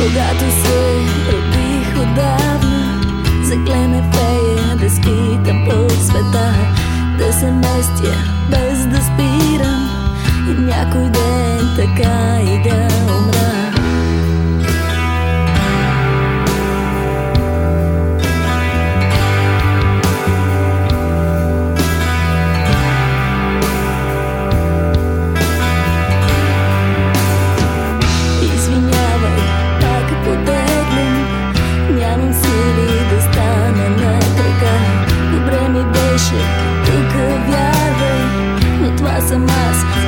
Когато се родих отдавна Заклеме фея да скитам по света. Да се местя без да спирам. И някой ден така и да a must.